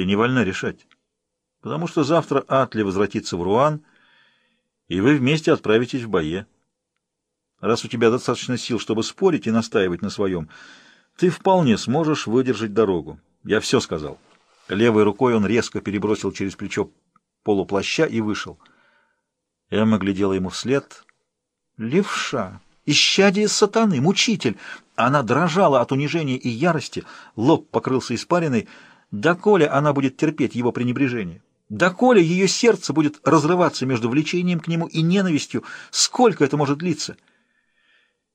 Ты не вольна решать, потому что завтра Атли возвратится в Руан, и вы вместе отправитесь в бое. Раз у тебя достаточно сил, чтобы спорить и настаивать на своем, ты вполне сможешь выдержать дорогу. Я все сказал. Левой рукой он резко перебросил через плечо полуплаща и вышел. Эмма глядела ему вслед. «Левша! Исчадие сатаны! Мучитель!» Она дрожала от унижения и ярости, лоб покрылся испариной. Доколе она будет терпеть его пренебрежение? Доколе ее сердце будет разрываться между влечением к нему и ненавистью? Сколько это может длиться?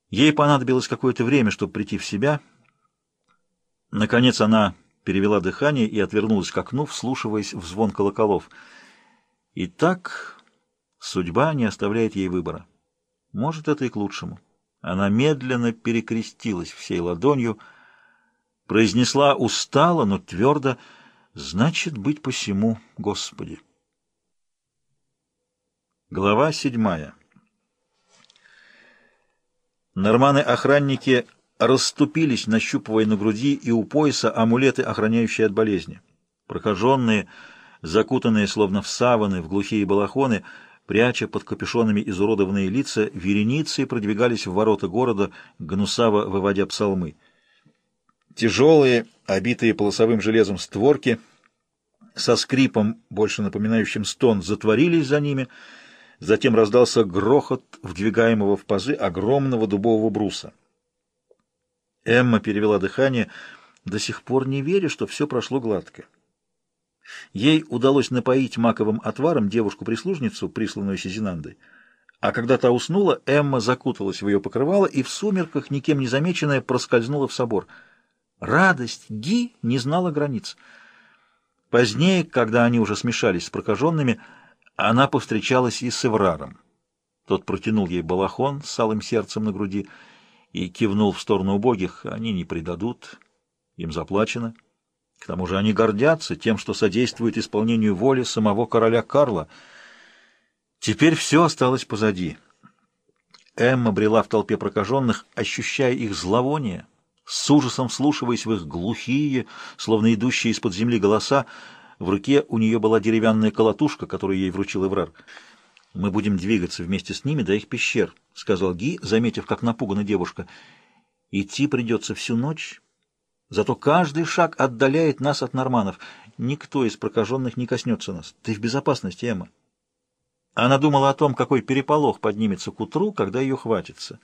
Ей понадобилось какое-то время, чтобы прийти в себя. Наконец она перевела дыхание и отвернулась к окну, вслушиваясь в звон колоколов. И так судьба не оставляет ей выбора. Может, это и к лучшему. Она медленно перекрестилась всей ладонью, произнесла устало, но твердо «Значит, быть посему, Господи». Глава седьмая Норманы-охранники расступились, нащупывая на груди и у пояса амулеты, охраняющие от болезни. Прокаженные, закутанные словно в саваны, в глухие балахоны, пряча под капюшонами изуродованные лица, вереницы продвигались в ворота города, гнусаво выводя псалмы. Тяжелые, обитые полосовым железом створки, со скрипом, больше напоминающим стон, затворились за ними — Затем раздался грохот вдвигаемого в пазы огромного дубового бруса. Эмма перевела дыхание, до сих пор не веря, что все прошло гладко. Ей удалось напоить маковым отваром девушку-прислужницу, присланную Сизинандой. А когда та уснула, Эмма закуталась в ее покрывало и в сумерках, никем не замеченная, проскользнула в собор. Радость Ги не знала границ. Позднее, когда они уже смешались с прокаженными, она повстречалась и с Эвраром. Тот протянул ей балахон с алым сердцем на груди и кивнул в сторону убогих. Они не предадут, им заплачено. К тому же они гордятся тем, что содействует исполнению воли самого короля Карла. Теперь все осталось позади. Эмма брела в толпе прокаженных, ощущая их зловоние, с ужасом вслушиваясь в их глухие, словно идущие из-под земли голоса, в руке у нее была деревянная колотушка, которую ей вручил Эврар. «Мы будем двигаться вместе с ними до их пещер», — сказал Ги, заметив, как напугана девушка. «Идти придется всю ночь, зато каждый шаг отдаляет нас от норманов. Никто из прокаженных не коснется нас. Ты в безопасности, Эмма». Она думала о том, какой переполох поднимется к утру, когда ее хватится.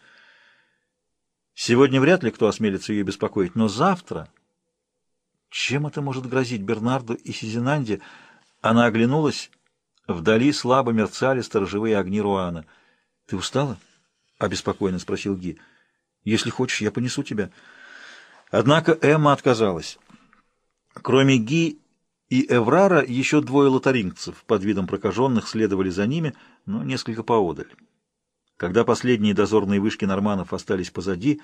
Сегодня вряд ли кто осмелится ее беспокоить, но завтра... Чем это может грозить Бернарду и Сизинанде? Она оглянулась. Вдали слабо мерцали сторожевые огни Руана. — Ты устала? — обеспокоенно спросил Ги. — Если хочешь, я понесу тебя. Однако Эмма отказалась. Кроме Ги и Эврара, еще двое лотарингцев под видом прокаженных следовали за ними, но несколько поодаль. Когда последние дозорные вышки норманов остались позади,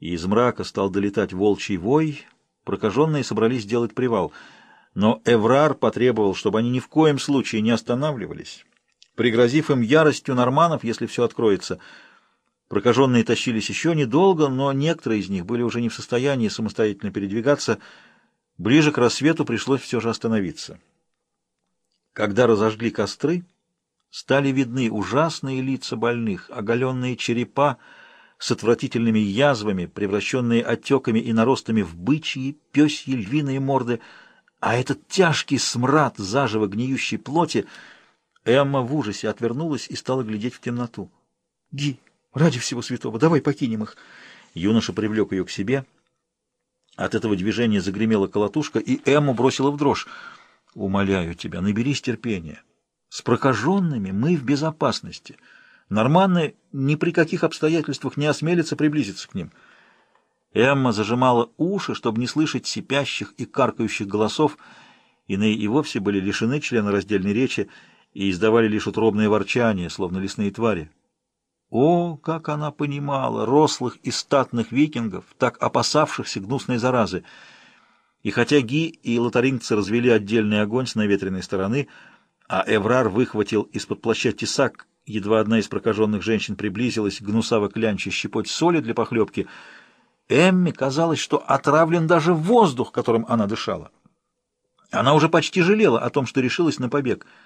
и из мрака стал долетать волчий вой, Прокаженные собрались сделать привал, но Эврар потребовал, чтобы они ни в коем случае не останавливались, пригрозив им яростью норманов, если все откроется. Прокаженные тащились еще недолго, но некоторые из них были уже не в состоянии самостоятельно передвигаться. Ближе к рассвету пришлось все же остановиться. Когда разожгли костры, стали видны ужасные лица больных, оголенные черепа, с отвратительными язвами, превращенные отеками и наростами в бычьи, пёсьи, львиные морды, а этот тяжкий смрад заживо гниющей плоти, Эмма в ужасе отвернулась и стала глядеть в темноту. «Ги, ради всего святого, давай покинем их!» Юноша привлек ее к себе. От этого движения загремела колотушка, и Эмму бросила в дрожь. «Умоляю тебя, наберись терпения. С прокаженными мы в безопасности». Норманны ни при каких обстоятельствах не осмелятся приблизиться к ним. Эмма зажимала уши, чтобы не слышать сипящих и каркающих голосов, иные и вовсе были лишены члена раздельной речи и издавали лишь утробное ворчание, словно лесные твари. О, как она понимала рослых и статных викингов, так опасавшихся гнусной заразы! И хотя Ги и лотарингцы развели отдельный огонь с наветренной стороны, а Эврар выхватил из-под плаща тесак Едва одна из прокаженных женщин приблизилась, гнусаво клянча щепоть соли для Она уже почти жалела о том, что решилась на побег —